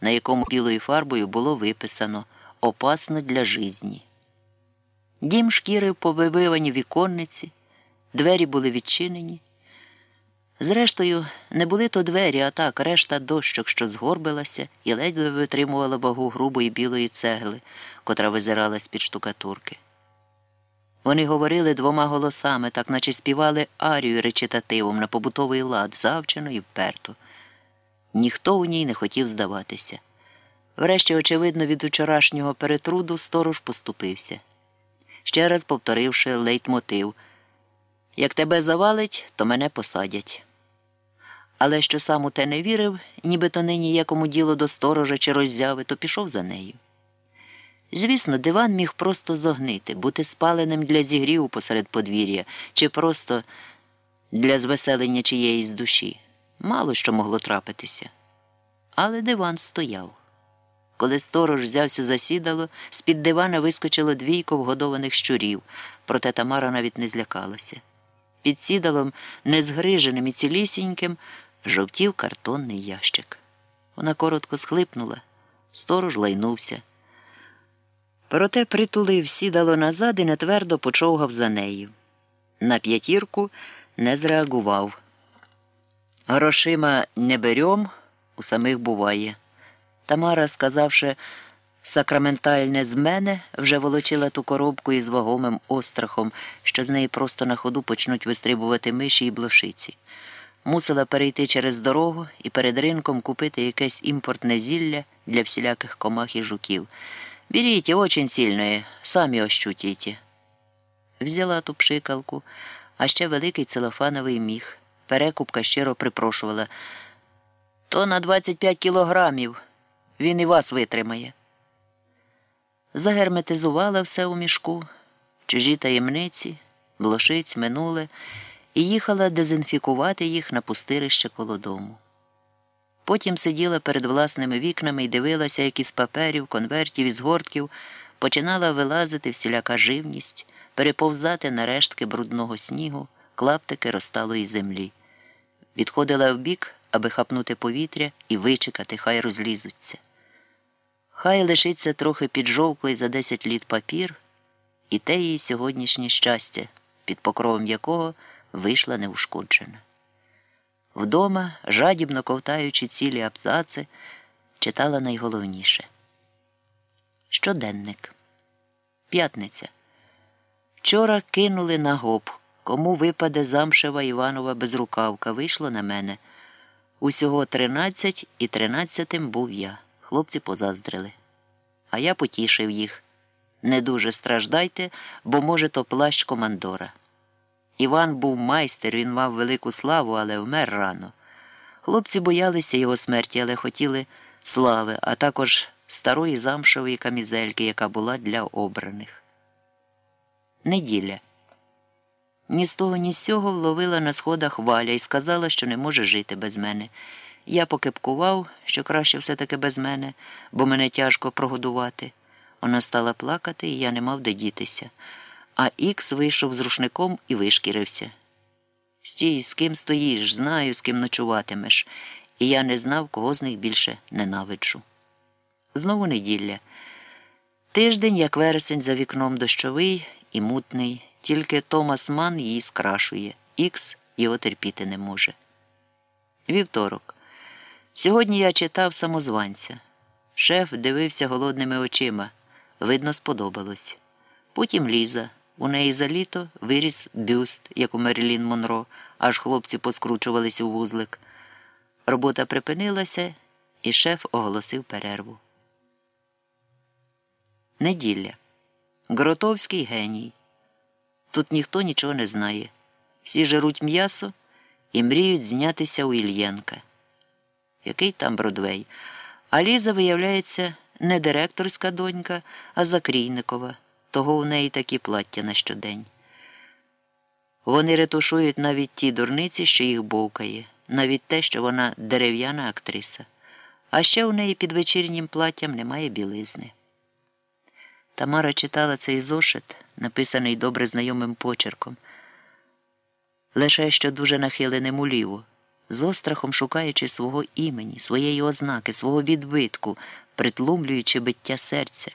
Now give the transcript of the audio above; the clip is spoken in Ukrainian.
на якому білою фарбою було виписано Опасно для жизні. Дім шкірив по вибиваній віконниці, двері були відчинені. Зрештою, не були то двері, а так решта дощок, що згорбилася і ледве витримувала вагу грубої білої цегли, котра визирала з-під штукатурки. Вони говорили двома голосами, так наче співали арію речитативом на побутовий лад, завчено і вперто. Ніхто у ній не хотів здаватися. Врешті, очевидно, від вчорашнього перетруду сторож поступився, ще раз повторивши лейтмотив як тебе завалить, то мене посадять. Але що сам у те не вірив, нібито нині якому діло до сторожа чи роззяви, то пішов за нею. Звісно, диван міг просто зогнити, бути спаленим для зігріву посеред подвір'я, чи просто для звеселення чиєїсь душі. Мало що могло трапитися. Але диван стояв. Коли сторож взявся за сідало, з-під дивана вискочило двійко вгодованих щурів, проте Тамара навіть не злякалася. Під сідалом, незгриженим і цілісіньким, жовтів картонний ящик. Вона коротко схлипнула, сторож лайнувся. Проте притулив сідало назад і нетвердо почовгав за нею. На п'ятірку не зреагував. Грошима не берем, у самих буває. Тамара, сказавши сакраментальне з мене, вже волочила ту коробку із вагомим острахом, що з неї просто на ходу почнуть вистрибувати миші і блошиці. Мусила перейти через дорогу і перед ринком купити якесь імпортне зілля для всіляких комах і жуків. Беріть, очень сильное, самі ощутите. Взяла ту пшикалку, а ще великий целофановий міг. Перекупка щиро припрошувала. То на 25 кілограмів. Він і вас витримає. Загерметизувала все у мішку, чужі таємниці, блошиць минуле, і їхала дезінфікувати їх на пустирище коло дому. Потім сиділа перед власними вікнами і дивилася, як із паперів, конвертів і згортків починала вилазити всіляка живність, переповзати на рештки брудного снігу, клаптики розталої землі. Відходила вбік, аби хапнути повітря і вичекати, хай розлізуться. Хай лишиться трохи піджовклий за десять літ папір, і те її сьогоднішнє щастя, під покровом якого вийшла неушкоджена. Вдома, жадібно ковтаючи цілі абзаци, читала найголовніше. Щоденник. П'ятниця. Вчора кинули на гоп. Кому випаде замшева Іванова безрукавка, вийшло на мене. Усього тринадцять і тринадцятим був я. Хлопці позаздрили. А я потішив їх. Не дуже страждайте, бо, може, то плащ командора. Іван був майстер, він мав велику славу, але вмер рано. Хлопці боялися його смерті, але хотіли слави, а також старої замшової камізельки, яка була для обраних. Неділя. Ні з того, ні з сього вловила на сходах валя і сказала, що не може жити без мене. Я покипкував, що краще все таки без мене, бо мене тяжко прогодувати. Вона стала плакати, і я не мав де дітися. А Ікс вийшов з рушником і вишкірився. Стій, з ким стоїш, знаю, з ким ночуватимеш, і я не знав, кого з них більше ненавиджу. Знову неділя. Тиждень, як вересень за вікном дощовий і мутний, тільки Томас Ман її скрашує, Ікс його терпіти не може. Вівторок. Сьогодні я читав самозванця. Шеф дивився голодними очима. Видно, сподобалось. Потім Ліза. У неї за літо виріс бюст, як у Мерлін Монро, аж хлопці поскручувалися у вузлик. Робота припинилася, і шеф оголосив перерву. Неділя. Гротовський геній. Тут ніхто нічого не знає. Всі жируть м'ясо і мріють знятися у Ільєнка. Який там Бродвей? А Ліза, виявляється, не директорська донька, а Закрійникова. Того у неї такі плаття на щодень. Вони ретушують навіть ті дурниці, що їх бовкає, навіть те, що вона дерев'яна актриса. А ще у неї під вечірнім платтям немає білизни. Тамара читала цей зошит, написаний добре знайомим почерком, лише що дуже нахиленим уліво, з острахом шукаючи свого імені, своєї ознаки, свого відбитку, притлумлюючи биття серця,